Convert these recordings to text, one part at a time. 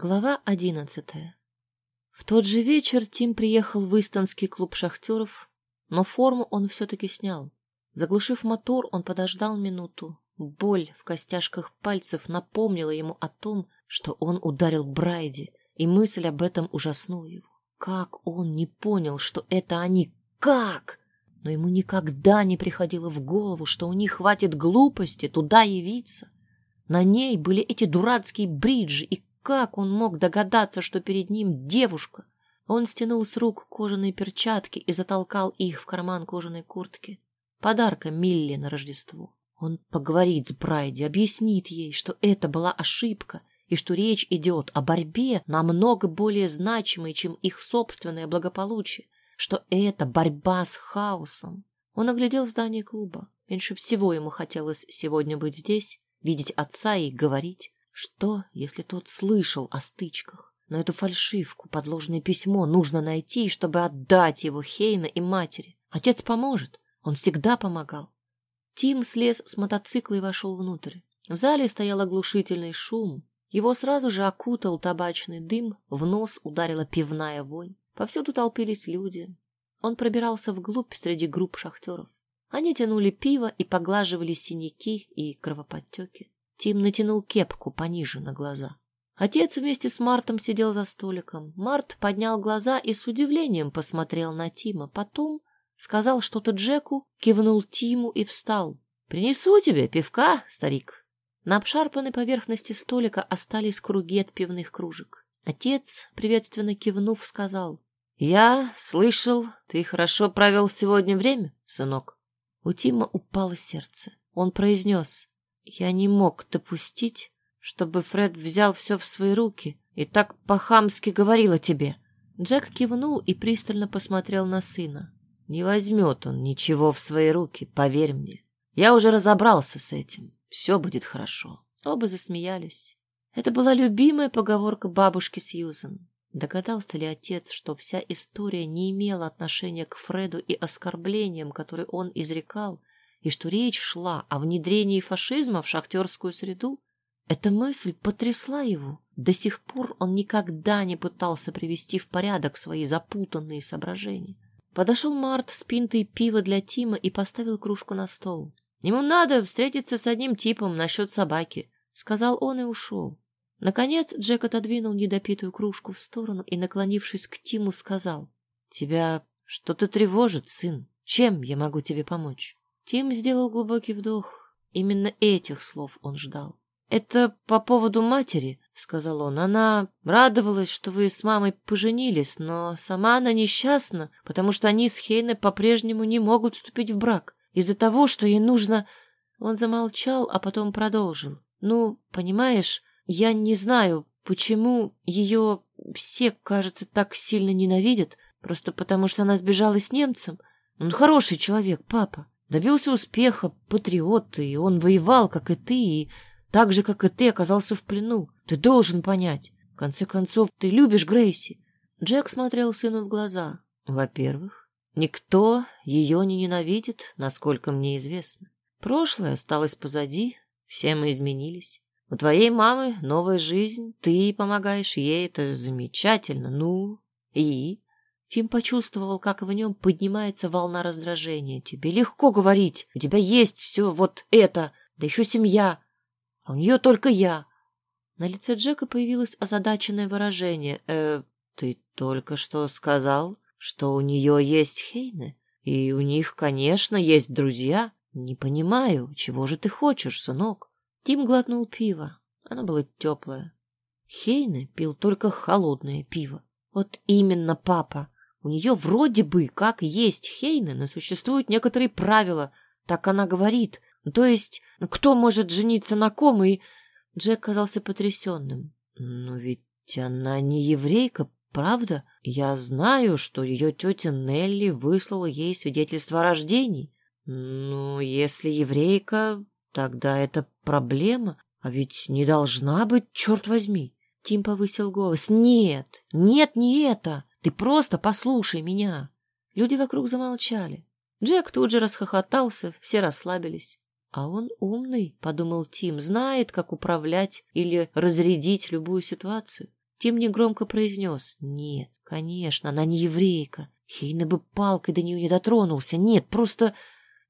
Глава одиннадцатая. В тот же вечер Тим приехал в Истонский клуб шахтеров, но форму он все-таки снял. Заглушив мотор, он подождал минуту. Боль в костяшках пальцев напомнила ему о том, что он ударил Брайди, и мысль об этом ужаснула его. Как он не понял, что это они? Как? Но ему никогда не приходило в голову, что у них хватит глупости туда явиться. На ней были эти дурацкие бриджи, и как он мог догадаться, что перед ним девушка? Он стянул с рук кожаные перчатки и затолкал их в карман кожаной куртки. Подарка Милли на Рождество. Он поговорит с Брайди, объяснит ей, что это была ошибка, и что речь идет о борьбе намного более значимой, чем их собственное благополучие, что это борьба с хаосом. Он оглядел здание клуба. Меньше всего ему хотелось сегодня быть здесь, видеть отца и говорить. Что, если тот слышал о стычках? Но эту фальшивку, подложное письмо нужно найти, чтобы отдать его Хейна и матери. Отец поможет. Он всегда помогал. Тим слез с мотоцикла и вошел внутрь. В зале стоял оглушительный шум. Его сразу же окутал табачный дым, в нос ударила пивная вонь. Повсюду толпились люди. Он пробирался вглубь среди групп шахтеров. Они тянули пиво и поглаживали синяки и кровоподтеки. Тим натянул кепку пониже на глаза. Отец вместе с Мартом сидел за столиком. Март поднял глаза и с удивлением посмотрел на Тима. Потом сказал что-то Джеку, кивнул Тиму и встал. «Принесу тебе пивка, старик». На обшарпанной поверхности столика остались круги от пивных кружек. Отец, приветственно кивнув, сказал. «Я слышал, ты хорошо провел сегодня время, сынок». У Тима упало сердце. Он произнес. Я не мог допустить, чтобы Фред взял все в свои руки и так по-хамски говорил о тебе. Джек кивнул и пристально посмотрел на сына. Не возьмет он ничего в свои руки, поверь мне. Я уже разобрался с этим. Все будет хорошо. Оба засмеялись. Это была любимая поговорка бабушки Сьюзен. Догадался ли отец, что вся история не имела отношения к Фреду и оскорблениям, которые он изрекал, и что речь шла о внедрении фашизма в шахтерскую среду, эта мысль потрясла его. До сих пор он никогда не пытался привести в порядок свои запутанные соображения. Подошел Март с пинтой пива для Тима и поставил кружку на стол. «Ему надо встретиться с одним типом насчет собаки», — сказал он и ушел. Наконец Джек отодвинул недопитую кружку в сторону и, наклонившись к Тиму, сказал, «Тебя что-то тревожит, сын. Чем я могу тебе помочь?» Тим сделал глубокий вдох. Именно этих слов он ждал. «Это по поводу матери», — сказал он. «Она радовалась, что вы с мамой поженились, но сама она несчастна, потому что они с Хейной по-прежнему не могут вступить в брак. Из-за того, что ей нужно...» Он замолчал, а потом продолжил. «Ну, понимаешь, я не знаю, почему ее все, кажется, так сильно ненавидят, просто потому что она сбежала с немцем. Он хороший человек, папа. Добился успеха, патриот, и он воевал, как и ты, и так же, как и ты, оказался в плену. Ты должен понять. В конце концов, ты любишь Грейси. Джек смотрел сыну в глаза. Во-первых, никто ее не ненавидит, насколько мне известно. Прошлое осталось позади, все мы изменились. У твоей мамы новая жизнь, ты помогаешь ей, это замечательно. Ну, и? Тим почувствовал, как в нем поднимается волна раздражения. «Тебе легко говорить. У тебя есть все вот это, да еще семья. А у нее только я». На лице Джека появилось озадаченное выражение. «Э, ты только что сказал, что у нее есть Хейны, и у них, конечно, есть друзья. Не понимаю, чего же ты хочешь, сынок?» Тим глотнул пиво. Оно было теплое. Хейны пил только холодное пиво. «Вот именно, папа!» У нее вроде бы как есть Хейна, но существуют некоторые правила. Так она говорит. То есть, кто может жениться на ком, и... Джек казался потрясенным. Но ведь она не еврейка, правда? Я знаю, что ее тетя Нелли выслала ей свидетельство о рождении. Ну, если еврейка, тогда это проблема. А ведь не должна быть, черт возьми. Тим повысил голос. Нет, нет, не это. Ты просто послушай меня. Люди вокруг замолчали. Джек тут же расхохотался, все расслабились. А он умный, подумал Тим, знает, как управлять или разрядить любую ситуацию. Тим негромко произнес. Нет, конечно, она не еврейка. Хейна бы палкой до нее не дотронулся. Нет, просто...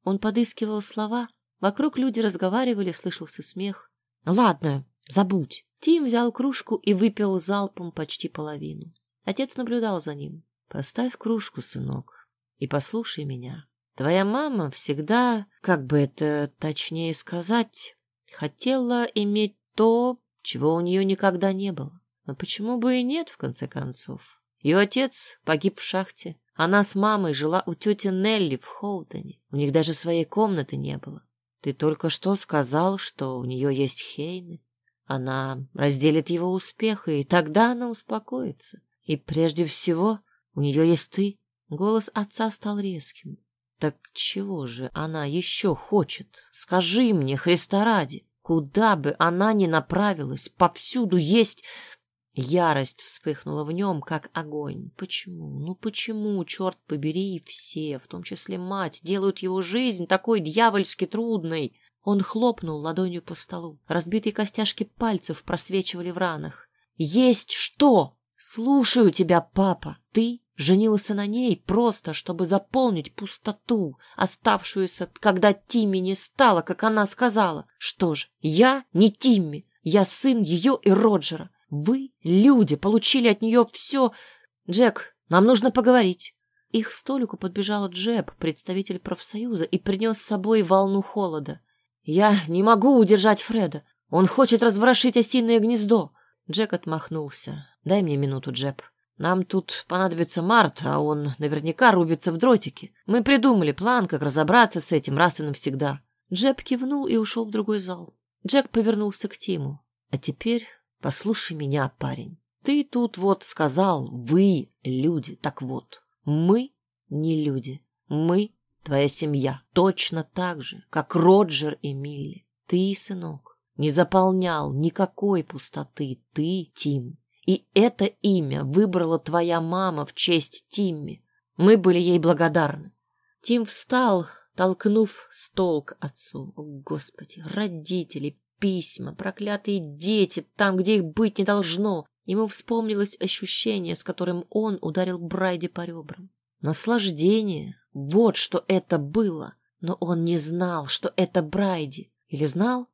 Он подыскивал слова. Вокруг люди разговаривали, слышался смех. Ладно, забудь. Тим взял кружку и выпил залпом почти половину. Отец наблюдал за ним. Поставь кружку, сынок, и послушай меня. Твоя мама всегда, как бы это точнее сказать, хотела иметь то, чего у нее никогда не было. Но почему бы и нет, в конце концов? Ее отец погиб в шахте. Она с мамой жила у тети Нелли в Хоутоне. У них даже своей комнаты не было. Ты только что сказал, что у нее есть Хейны. Она разделит его успех, и тогда она успокоится. И прежде всего у нее есть ты. Голос отца стал резким. Так чего же она еще хочет? Скажи мне, Христа ради, куда бы она ни направилась, повсюду есть... Ярость вспыхнула в нем, как огонь. Почему? Ну почему, черт побери, все, в том числе мать, делают его жизнь такой дьявольски трудной? Он хлопнул ладонью по столу. Разбитые костяшки пальцев просвечивали в ранах. «Есть что? Слушаю тебя, папа. Ты женился на ней просто, чтобы заполнить пустоту, оставшуюся, когда Тимми не стала, как она сказала. Что ж, я не Тимми. Я сын ее и Роджера. Вы, люди, получили от нее все... Джек, нам нужно поговорить. Их столику подбежал Джеб, представитель профсоюза, и принес с собой волну холода. Я не могу удержать Фреда. Он хочет разворошить осиное гнездо. Джек отмахнулся. Дай мне минуту, Джеб. Нам тут понадобится Март, а он наверняка рубится в дротики. Мы придумали план, как разобраться с этим раз и навсегда. Джеб кивнул и ушел в другой зал. Джек повернулся к Тиму. А теперь Послушай меня, парень. Ты тут вот сказал, вы люди. Так вот, мы не люди. Мы твоя семья. Точно так же, как Роджер и Милли. Ты, сынок, не заполнял никакой пустоты. Ты, Тим. И это имя выбрала твоя мама в честь Тимми. Мы были ей благодарны. Тим встал, толкнув стол к отцу. О, Господи, родители, письма, проклятые дети, там, где их быть не должно. Ему вспомнилось ощущение, с которым он ударил Брайди по ребрам. Наслаждение. Вот что это было. Но он не знал, что это Брайди. Или знал?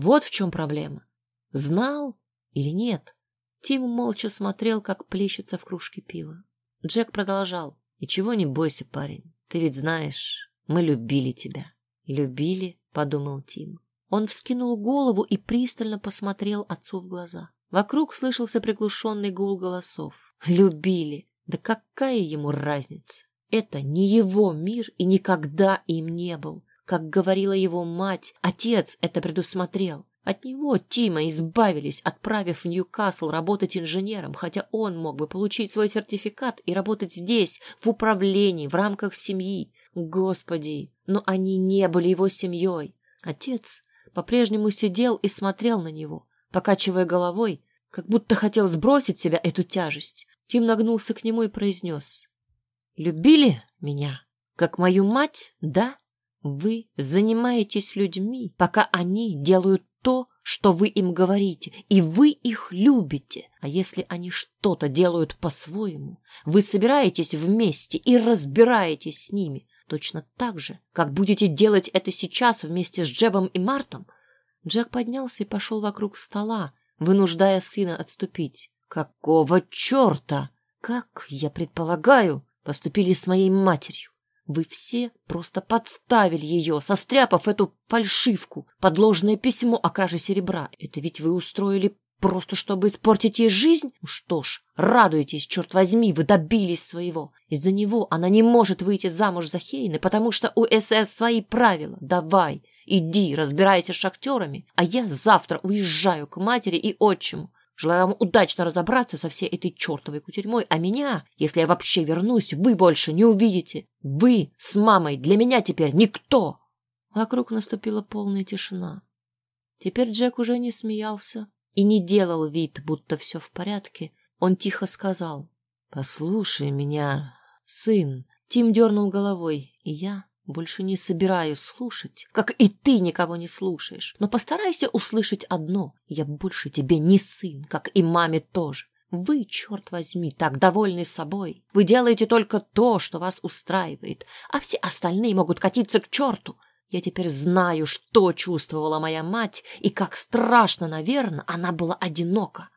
Вот в чем проблема. Знал или нет? Тим молча смотрел, как плещется в кружке пива. Джек продолжал. «Ничего не бойся, парень. Ты ведь знаешь, мы любили тебя». «Любили?» — подумал Тим. Он вскинул голову и пристально посмотрел отцу в глаза. Вокруг слышался приглушенный гул голосов. Любили. Да какая ему разница? Это не его мир и никогда им не был. Как говорила его мать, отец это предусмотрел. От него Тима избавились, отправив в Ньюкасл работать инженером, хотя он мог бы получить свой сертификат и работать здесь, в управлении, в рамках семьи. Господи, но они не были его семьей. Отец по-прежнему сидел и смотрел на него, покачивая головой, как будто хотел сбросить себя эту тяжесть. Тим нагнулся к нему и произнес. «Любили меня? Как мою мать, да? Вы занимаетесь людьми, пока они делают то, что вы им говорите, и вы их любите. А если они что-то делают по-своему, вы собираетесь вместе и разбираетесь с ними, Точно так же, как будете делать это сейчас вместе с Джебом и Мартом. Джек поднялся и пошел вокруг стола, вынуждая сына отступить. Какого черта? Как, я предполагаю, поступили с моей матерью? Вы все просто подставили ее, состряпав эту фальшивку, подложное письмо о краже серебра. Это ведь вы устроили Просто чтобы испортить ей жизнь? Что ж, радуйтесь, черт возьми, вы добились своего. Из-за него она не может выйти замуж за Хейна, потому что у СС свои правила. Давай, иди, разбирайся с шахтерами, а я завтра уезжаю к матери и отчиму. Желаю вам удачно разобраться со всей этой чертовой кутерьмой, а меня, если я вообще вернусь, вы больше не увидите. Вы с мамой для меня теперь никто. Вокруг наступила полная тишина. Теперь Джек уже не смеялся, и не делал вид, будто все в порядке, он тихо сказал, «Послушай меня, сын». Тим дернул головой, и я больше не собираюсь слушать, как и ты никого не слушаешь. Но постарайся услышать одно. Я больше тебе не сын, как и маме тоже. Вы, черт возьми, так довольны собой. Вы делаете только то, что вас устраивает, а все остальные могут катиться к черту. Я теперь знаю, что чувствовала моя мать, и как страшно, наверное, она была одинока.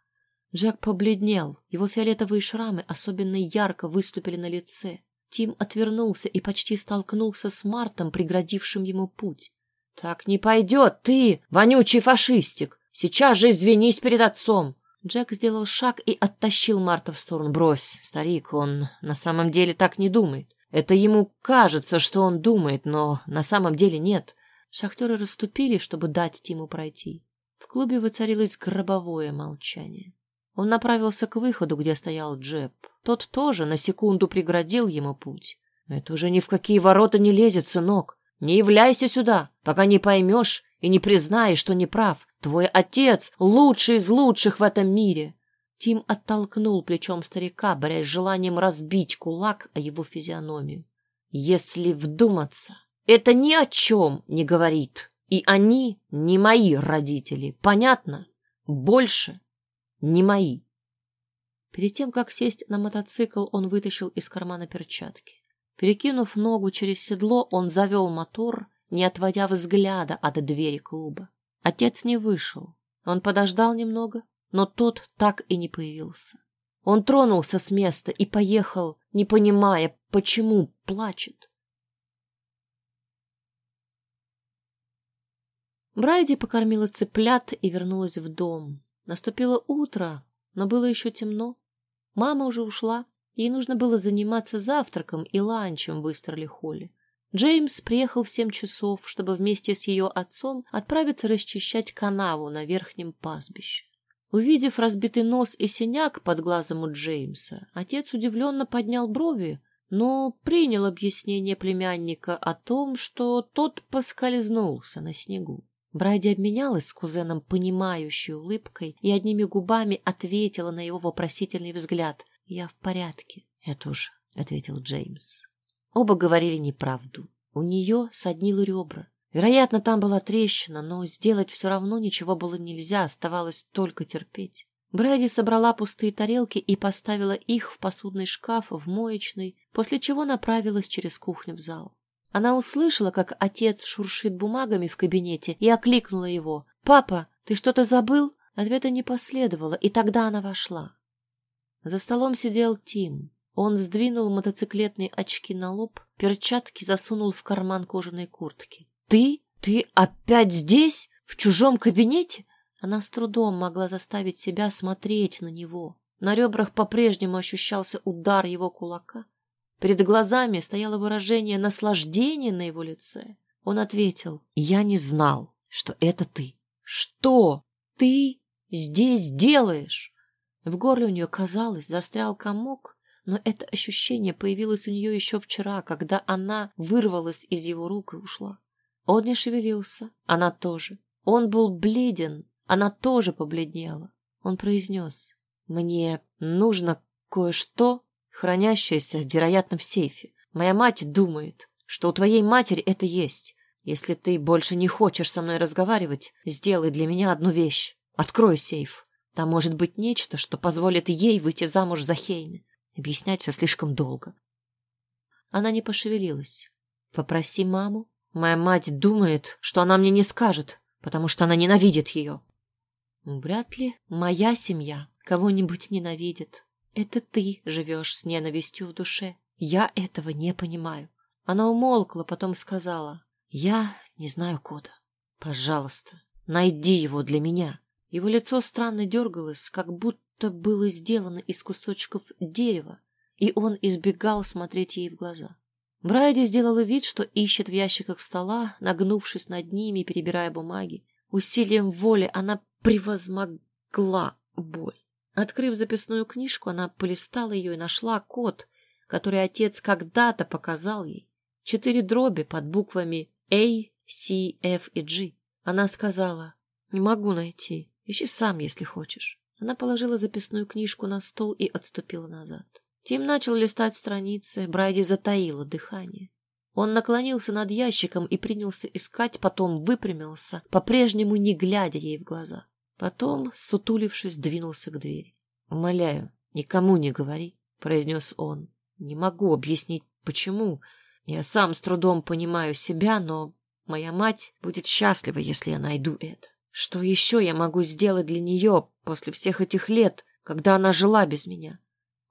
Джек побледнел, его фиолетовые шрамы особенно ярко выступили на лице. Тим отвернулся и почти столкнулся с Мартом, преградившим ему путь. — Так не пойдет, ты, вонючий фашистик! Сейчас же извинись перед отцом! Джек сделал шаг и оттащил Марта в сторону. — Брось, старик, он на самом деле так не думает. Это ему кажется, что он думает, но на самом деле нет. Шахтеры расступились, чтобы дать Тиму пройти. В клубе воцарилось гробовое молчание. Он направился к выходу, где стоял Джеб. Тот тоже на секунду преградил ему путь. «Это уже ни в какие ворота не лезет, сынок. Не являйся сюда, пока не поймешь и не признаешь, что не прав. Твой отец — лучший из лучших в этом мире. Тим оттолкнул плечом старика, борясь с желанием разбить кулак о его физиономию. Если вдуматься, это ни о чем не говорит. И они не мои родители, понятно? Больше не мои. Перед тем, как сесть на мотоцикл, он вытащил из кармана перчатки. Перекинув ногу через седло, он завел мотор, не отводя взгляда от двери клуба. Отец не вышел. Он подождал немного, но тот так и не появился. Он тронулся с места и поехал, не понимая, почему плачет. Брайди покормила цыплят и вернулась в дом. Наступило утро, но было еще темно. Мама уже ушла. Ей нужно было заниматься завтраком и ланчем в Истерли-холле. Джеймс приехал в семь часов, чтобы вместе с ее отцом отправиться расчищать канаву на верхнем пастбище. Увидев разбитый нос и синяк под глазом у Джеймса, отец удивленно поднял брови, но принял объяснение племянника о том, что тот поскользнулся на снегу. Брайди обменялась с кузеном понимающей улыбкой и одними губами ответила на его вопросительный взгляд. «Я в порядке». «Это уж», — ответил Джеймс. Оба говорили неправду. У нее соднило ребра. Вероятно, там была трещина, но сделать все равно ничего было нельзя, оставалось только терпеть. Брэди собрала пустые тарелки и поставила их в посудный шкаф в моечной, после чего направилась через кухню в зал. Она услышала, как отец шуршит бумагами в кабинете, и окликнула его. «Папа, ты что-то забыл?» Ответа не последовало, и тогда она вошла. За столом сидел Тим. Он сдвинул мотоциклетные очки на лоб, перчатки засунул в карман кожаной куртки. «Ты? Ты опять здесь? В чужом кабинете?» Она с трудом могла заставить себя смотреть на него. На ребрах по-прежнему ощущался удар его кулака. Перед глазами стояло выражение наслаждения на его лице. Он ответил, «Я не знал, что это ты». «Что ты здесь делаешь?» В горле у нее, казалось, застрял комок, но это ощущение появилось у нее еще вчера, когда она вырвалась из его рук и ушла. Он не шевелился, она тоже. Он был бледен, она тоже побледнела. Он произнес, «Мне нужно кое-что, хранящееся, вероятно, в сейфе. Моя мать думает, что у твоей матери это есть. Если ты больше не хочешь со мной разговаривать, сделай для меня одну вещь. Открой сейф. Там может быть нечто, что позволит ей выйти замуж за Хейны. Объяснять все слишком долго». Она не пошевелилась. «Попроси маму Моя мать думает, что она мне не скажет, потому что она ненавидит ее. Вряд ли моя семья кого-нибудь ненавидит. Это ты живешь с ненавистью в душе. Я этого не понимаю. Она умолкла, потом сказала, я не знаю кода. Пожалуйста, найди его для меня. Его лицо странно дергалось, как будто было сделано из кусочков дерева, и он избегал смотреть ей в глаза. Брайди сделала вид, что ищет в ящиках стола, нагнувшись над ними, перебирая бумаги. Усилием воли она превозмогла боль. Открыв записную книжку, она полистала ее и нашла код, который отец когда-то показал ей. Четыре дроби под буквами A, C, F и G. Она сказала, не могу найти, ищи сам, если хочешь. Она положила записную книжку на стол и отступила назад. Тим начал листать страницы, Брайди затаила дыхание. Он наклонился над ящиком и принялся искать, потом выпрямился, по-прежнему не глядя ей в глаза. Потом, сутулившись, двинулся к двери. Умоляю, никому не говори, произнес он. Не могу объяснить, почему. Я сам с трудом понимаю себя, но моя мать будет счастлива, если я найду это. Что еще я могу сделать для нее после всех этих лет, когда она жила без меня?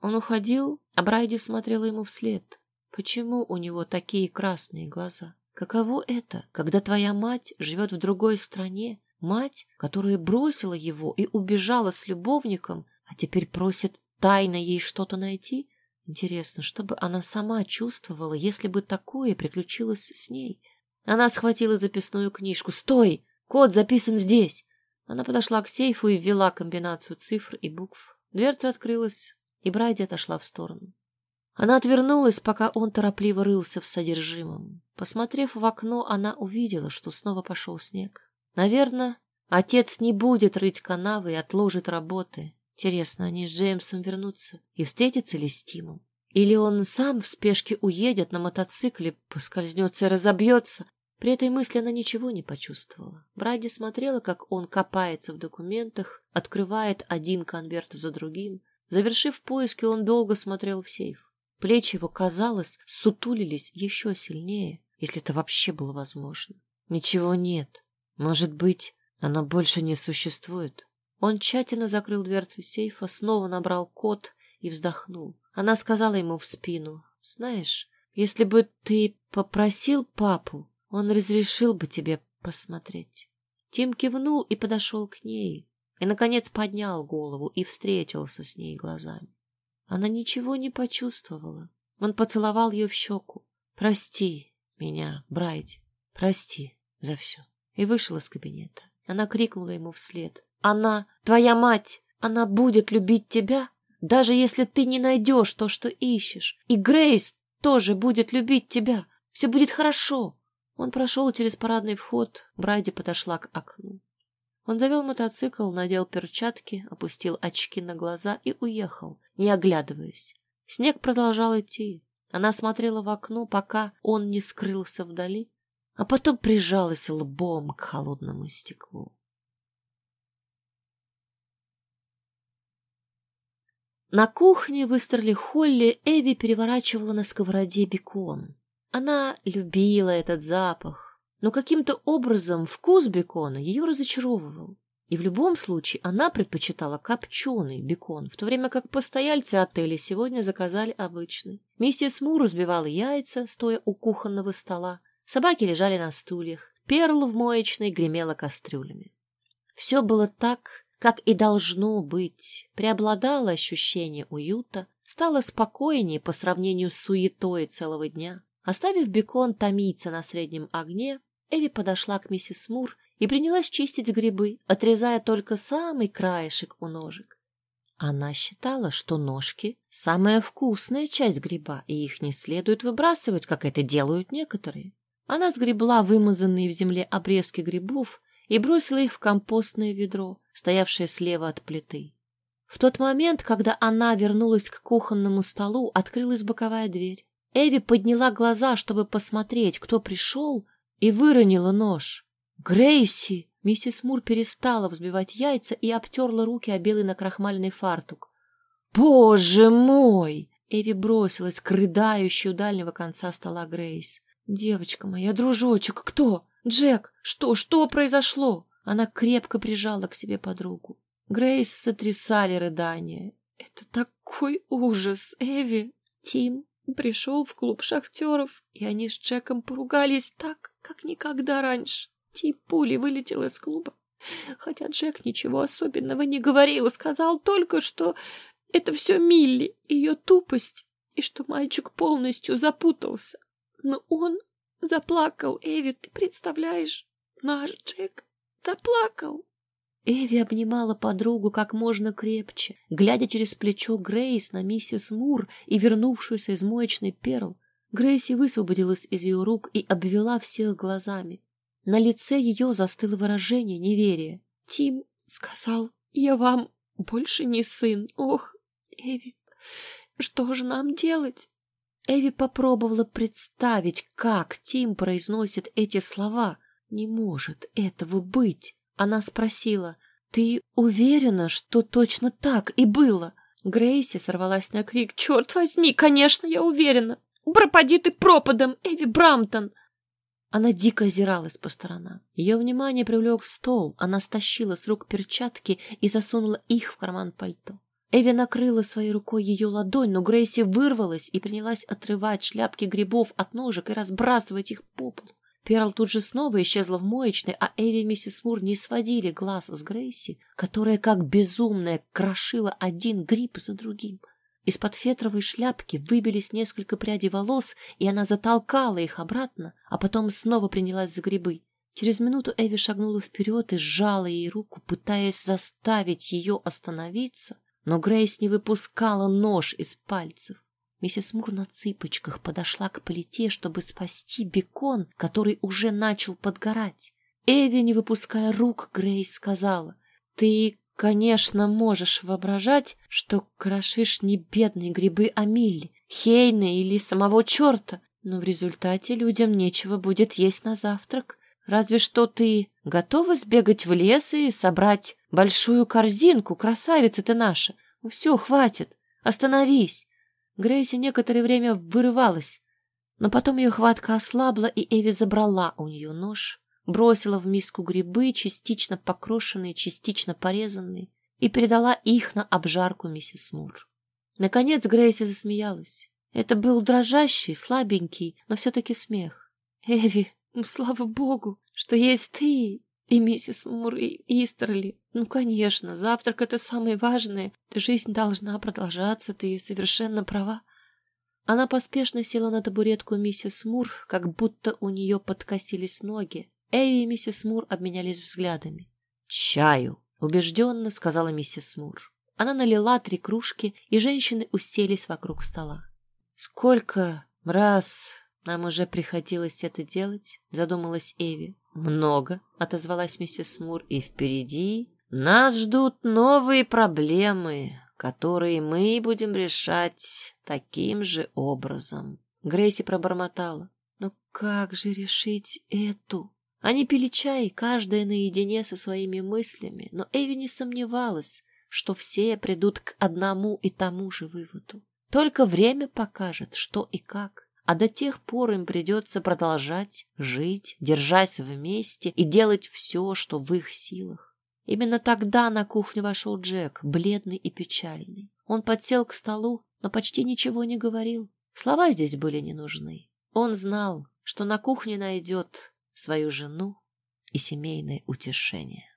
Он уходил, а Брайди смотрела ему вслед. Почему у него такие красные глаза? Каково это, когда твоя мать живет в другой стране, мать, которая бросила его и убежала с любовником, а теперь просит тайно ей что-то найти? Интересно, что бы она сама чувствовала, если бы такое приключилось с ней? Она схватила записную книжку. «Стой! Код записан здесь!» Она подошла к сейфу и ввела комбинацию цифр и букв. Дверца открылась, и Брайди отошла в сторону. Она отвернулась, пока он торопливо рылся в содержимом. Посмотрев в окно, она увидела, что снова пошел снег. Наверное, отец не будет рыть канавы и отложит работы. Интересно, они с Джеймсом вернутся и встретятся ли с Тимом? Или он сам в спешке уедет на мотоцикле, поскользнется и разобьется? При этой мысли она ничего не почувствовала. Бради смотрела, как он копается в документах, открывает один конверт за другим. Завершив поиски, он долго смотрел в сейф. Плечи его, казалось, сутулились еще сильнее, если это вообще было возможно. Ничего нет. Может быть, оно больше не существует. Он тщательно закрыл дверцу сейфа, снова набрал код и вздохнул. Она сказала ему в спину, «Знаешь, если бы ты попросил папу, он разрешил бы тебе посмотреть». Тим кивнул и подошел к ней и, наконец, поднял голову и встретился с ней глазами. Она ничего не почувствовала. Он поцеловал ее в щеку. «Прости меня, Брайди, прости за все». И вышел из кабинета. Она крикнула ему вслед. «Она, твоя мать, она будет любить тебя, даже если ты не найдешь то, что ищешь. И Грейс тоже будет любить тебя. Все будет хорошо». Он прошел через парадный вход. Брайди подошла к окну. Он завел мотоцикл, надел перчатки, опустил очки на глаза и уехал, не оглядываясь. Снег продолжал идти. Она смотрела в окно, пока он не скрылся вдали, а потом прижалась лбом к холодному стеклу. На кухне в Истерли-Холле Эви переворачивала на сковороде бекон. Она любила этот запах, но каким-то образом вкус бекона ее разочаровывал. И в любом случае она предпочитала копченый бекон, в то время как постояльцы отеля сегодня заказали обычный. Миссис Мур разбивала яйца, стоя у кухонного стола. Собаки лежали на стульях. Перл в моечной гремела кастрюлями. Все было так, как и должно быть. Преобладало ощущение уюта, стало спокойнее по сравнению с суетой целого дня. Оставив бекон томиться на среднем огне, Эви подошла к миссис Мур и принялась чистить грибы, отрезая только самый краешек у ножек. Она считала, что ножки — самая вкусная часть гриба, и их не следует выбрасывать, как это делают некоторые. Она сгребла вымазанные в земле обрезки грибов и бросила их в компостное ведро, стоявшее слева от плиты. В тот момент, когда она вернулась к кухонному столу, открылась боковая дверь. Эви подняла глаза, чтобы посмотреть, кто пришел, и выронила нож. «Грейси!» Миссис Мур перестала взбивать яйца и обтерла руки о белый накрахмаленный фартук. «Боже мой!» Эви бросилась к рыдающей у дальнего конца стола Грейс. «Девочка моя, дружочек, кто? Джек, что, что произошло?» Она крепко прижала к себе подругу. Грейс сотрясали рыдания. «Это такой ужас, Эви!» «Тим, Пришел в клуб шахтеров, и они с Джеком поругались так, как никогда раньше. Ти пули вылетел из клуба. Хотя Джек ничего особенного не говорил, сказал только, что это все Милли, ее тупость, и что мальчик полностью запутался. Но он заплакал, Эви, ты представляешь? Наш Джек заплакал. Эви обнимала подругу как можно крепче, глядя через плечо Грейс на миссис Мур и вернувшуюся из моечной перл. Грейси высвободилась из ее рук и обвела всех глазами. На лице ее застыло выражение неверия. Тим сказал, я вам больше не сын. Ох, Эви, что же нам делать? Эви попробовала представить, как Тим произносит эти слова. Не может этого быть. Она спросила, «Ты уверена, что точно так и было?» Грейси сорвалась на крик. «Черт возьми, конечно, я уверена! Пропади ты пропадом, Эви Брамтон!» Она дико озиралась по сторонам. Ее внимание привлек стол. Она стащила с рук перчатки и засунула их в карман пальто. Эви накрыла своей рукой ее ладонь, но Грейси вырвалась и принялась отрывать шляпки грибов от ножек и разбрасывать их по полу. Перл тут же снова исчезла в моечной, а Эви и миссис Мур не сводили глаз с Грейси, которая, как безумная, крошила один гриб за другим. Из-под фетровой шляпки выбились несколько прядей волос, и она затолкала их обратно, а потом снова принялась за грибы. Через минуту Эви шагнула вперед и сжала ей руку, пытаясь заставить ее остановиться, но Грейс не выпускала нож из пальцев. Миссис Мур на цыпочках подошла к плите, чтобы спасти бекон, который уже начал подгорать. Эви, не выпуская рук, Грейс сказала, «Ты, конечно, можешь воображать, что крошишь не бедные грибы, а Милли, Хейна или самого черта, но в результате людям нечего будет есть на завтрак. Разве что ты готова сбегать в лес и собрать большую корзинку, красавица ты наша. Ну все, хватит, остановись. Грейси некоторое время вырывалась, но потом ее хватка ослабла, и Эви забрала у нее нож, бросила в миску грибы, частично покрошенные, частично порезанные, и передала их на обжарку миссис Мур. Наконец Грейси засмеялась. Это был дрожащий, слабенький, но все-таки смех. «Эви, ну, слава богу, что есть ты и миссис Мур, и Истерли. Ну, конечно, завтрак — это самое важное. Жизнь должна продолжаться, ты совершенно права. Она поспешно села на табуретку миссис Мур, как будто у нее подкосились ноги. Эви и миссис Мур обменялись взглядами. «Чаю!» — убежденно сказала миссис Мур. Она налила три кружки, и женщины уселись вокруг стола. «Сколько раз нам уже приходилось это делать?» — задумалась Эви. «Много», — отозвалась миссис Мур, — «и впереди нас ждут новые проблемы, которые мы будем решать таким же образом». Грейси пробормотала. «Но как же решить эту?» Они пили чай, каждая наедине со своими мыслями, но Эви не сомневалась, что все придут к одному и тому же выводу. Только время покажет, что и как а до тех пор им придется продолжать жить, держась вместе и делать все, что в их силах. Именно тогда на кухню вошел Джек, бледный и печальный. Он подсел к столу, но почти ничего не говорил. Слова здесь были не нужны. Он знал, что на кухне найдет свою жену и семейное утешение.